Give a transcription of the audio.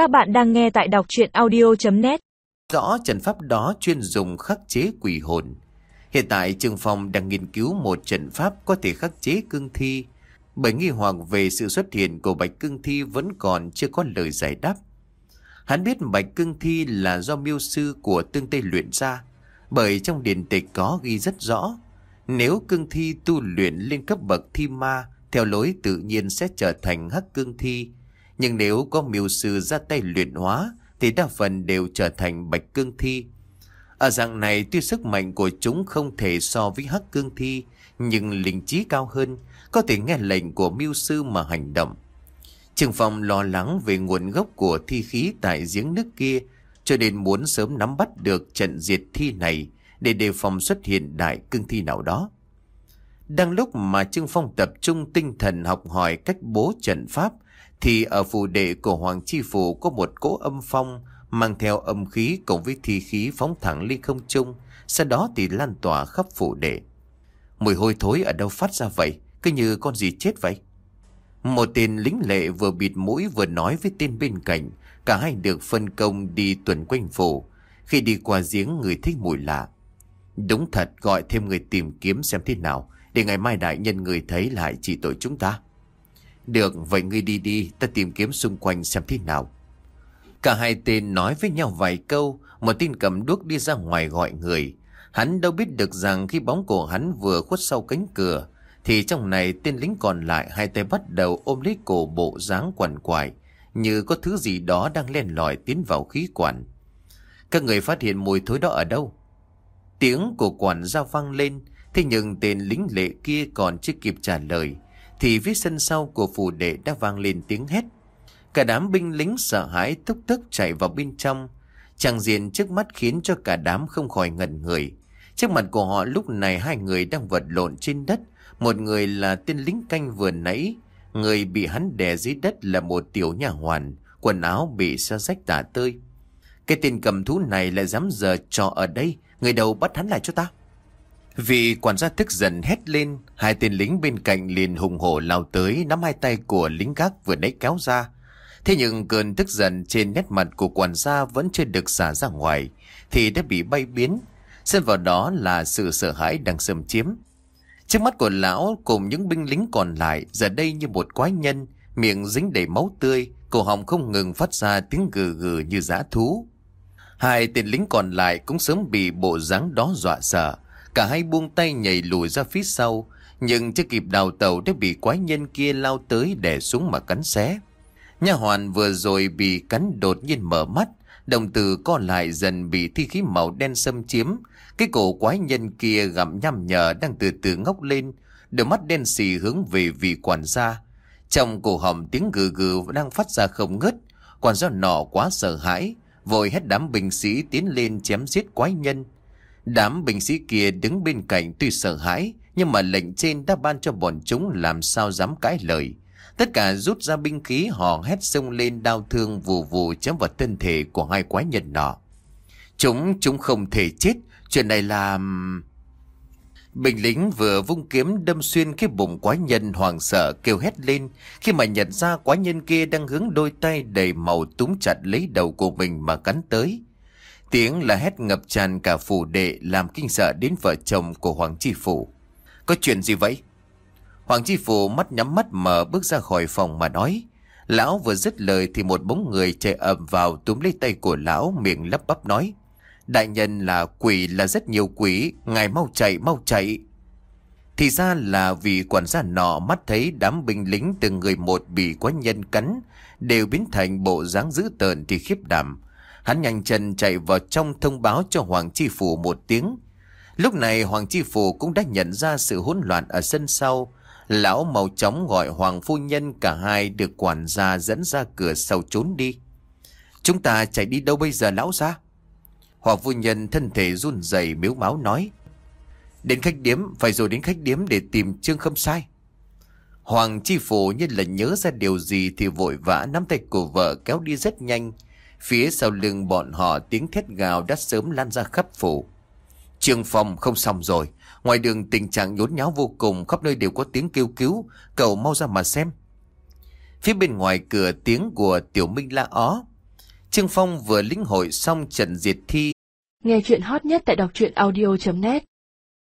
Các bạn đang nghe tại đọc chuyện audio.net Rõ trận pháp đó chuyên dùng khắc chế quỷ hồn. Hiện tại Trương Phong đang nghiên cứu một trận pháp có thể khắc chế cương thi. Bởi nghi hoặc về sự xuất hiện của bạch cương thi vẫn còn chưa có lời giải đáp. Hắn biết bạch cương thi là do miêu sư của tương tây luyện ra. Bởi trong điển tịch có ghi rất rõ. Nếu cương thi tu luyện lên cấp bậc thi ma, theo lối tự nhiên sẽ trở thành hắc cương thi. Nhưng nếu có miêu sư ra tay luyện hóa, thì đa phần đều trở thành bạch cương thi. Ở dạng này tuy sức mạnh của chúng không thể so với hắc cương thi, nhưng linh trí cao hơn, có thể nghe lệnh của miêu sư mà hành động. Trường phòng lo lắng về nguồn gốc của thi khí tại giếng nước kia, cho nên muốn sớm nắm bắt được trận diệt thi này để đề phòng xuất hiện đại cương thi nào đó. Đang lúc mà Trương Phong tập trung tinh thần học hỏi cách bố trận pháp, thì ở phù đệ của Hoàng Chi Phủ có một cỗ âm phong mang theo âm khí cùng với thi khí phóng thẳng lên không trung, sau đó thì lan tỏa khắp phủ đệ. Mùi hôi thối ở đâu phát ra vậy, cứ như con gì chết vậy. Một tên lính lệ vừa bịt mũi vừa nói với tên bên cạnh, cả hai được phân công đi tuần quanh phủ. Khi đi qua giếng người thích mùi lạ. Đúng thật gọi thêm người tìm kiếm xem thế nào, để ngày mai đại nhân người thấy lại chỉ tội chúng ta. Được, vậy ngươi đi đi, ta tìm kiếm xung quanh xem thế nào. Cả hai tên nói với nhau vài câu, một tên cầm đuốc đi ra ngoài gọi người. Hắn đâu biết được rằng khi bóng của hắn vừa khuất sau cánh cửa, thì trong này tên lính còn lại hai tay bắt đầu ôm lấy cổ bộ dáng quằn quại, như có thứ gì đó đang len lỏi tiến vào khí quản. Các người phát hiện mùi thối đó ở đâu? Tiếng của quản giao vang lên, thế nhưng tên lính lệ kia còn chưa kịp trả lời, thì phía sân sau của phủ đệ đã vang lên tiếng hét. Cả đám binh lính sợ hãi thúc tức chạy vào bên trong. Trang diện trước mắt khiến cho cả đám không khỏi ngẩn người. Trước mặt của họ lúc này hai người đang vật lộn trên đất. Một người là tên lính canh vừa nãy. Người bị hắn đè dưới đất là một tiểu nhà hoàn. Quần áo bị xa rách tả tơi. Cái tên cầm thú này lại dám giờ trò ở đây. Người đầu bắt hắn lại cho ta vì quản gia tức giận hét lên, hai tên lính bên cạnh liền hùng hổ lao tới nắm hai tay của lính gác vừa nãy kéo ra. Thế nhưng cơn tức giận trên nét mặt của quản gia vẫn chưa được xả ra ngoài, thì đã bị bay biến. Xen vào đó là sự sợ hãi đang xâm chiếm. Trước mắt của lão cùng những binh lính còn lại giờ đây như một quái nhân, miệng dính đầy máu tươi, cổ họng không ngừng phát ra tiếng gừ gừ như giã thú. Hai tên lính còn lại cũng sớm bị bộ dáng đó dọa sợ. Cả hai buông tay nhảy lùi ra phía sau, nhưng chưa kịp đào tàu đã bị quái nhân kia lao tới đè xuống mà cắn xé. Nhà hoàn vừa rồi bị cắn đột nhiên mở mắt, đồng tử co lại dần bị thi khí màu đen xâm chiếm. Cái cổ quái nhân kia gặm nhăm nhở đang từ từ ngóc lên, đôi mắt đen xì hướng về vị quản gia. Trong cổ họng tiếng gừ gừ đang phát ra không ngớt, quản gia nọ quá sợ hãi, vội hết đám binh sĩ tiến lên chém giết quái nhân. Đám binh sĩ kia đứng bên cạnh tuy sợ hãi, nhưng mà lệnh trên đã ban cho bọn chúng làm sao dám cãi lời. Tất cả rút ra binh khí họ hét xông lên đau thương vù vù chém vào thân thể của hai quái nhân nọ. Chúng, chúng không thể chết, chuyện này là... Bình lính vừa vung kiếm đâm xuyên cái bụng quái nhân hoàng sợ kêu hét lên khi mà nhận ra quái nhân kia đang hướng đôi tay đầy màu túm chặt lấy đầu của mình mà cắn tới. Tiếng là hét ngập tràn cả phủ đệ làm kinh sợ đến vợ chồng của Hoàng Chi Phủ. Có chuyện gì vậy? Hoàng Chi Phủ mắt nhắm mắt mở bước ra khỏi phòng mà nói. Lão vừa dứt lời thì một bóng người chạy ầm vào túm lấy tay của lão miệng lắp bắp nói. Đại nhân là quỷ là rất nhiều quỷ, ngài mau chạy mau chạy. Thì ra là vì quản gia nọ mắt thấy đám binh lính từng người một bị quái nhân cắn, đều biến thành bộ dáng dữ tợn thì khiếp đảm. Hắn nhanh chân chạy vào trong thông báo cho Hoàng Chi Phủ một tiếng. Lúc này Hoàng Chi Phủ cũng đã nhận ra sự hỗn loạn ở sân sau. Lão màu chóng gọi Hoàng Phu Nhân cả hai được quản gia dẫn ra cửa sau trốn đi. Chúng ta chạy đi đâu bây giờ lão ra? Hoàng Phu Nhân thân thể run rẩy miếu máu nói. Đến khách điếm, phải rồi đến khách điếm để tìm Trương Khâm Sai. Hoàng Chi Phủ như là nhớ ra điều gì thì vội vã nắm tay của vợ kéo đi rất nhanh. Phía sau lưng bọn họ tiếng thét gào đã sớm lan ra khắp phủ. Trường phòng không xong rồi. Ngoài đường tình trạng nhốn nháo vô cùng, khắp nơi đều có tiếng kêu cứu. Cậu mau ra mà xem. Phía bên ngoài cửa tiếng của Tiểu Minh la ó. Trương Phong vừa lĩnh hội xong trận diệt thi. Nghe chuyện hot nhất tại đọc truyện audio.net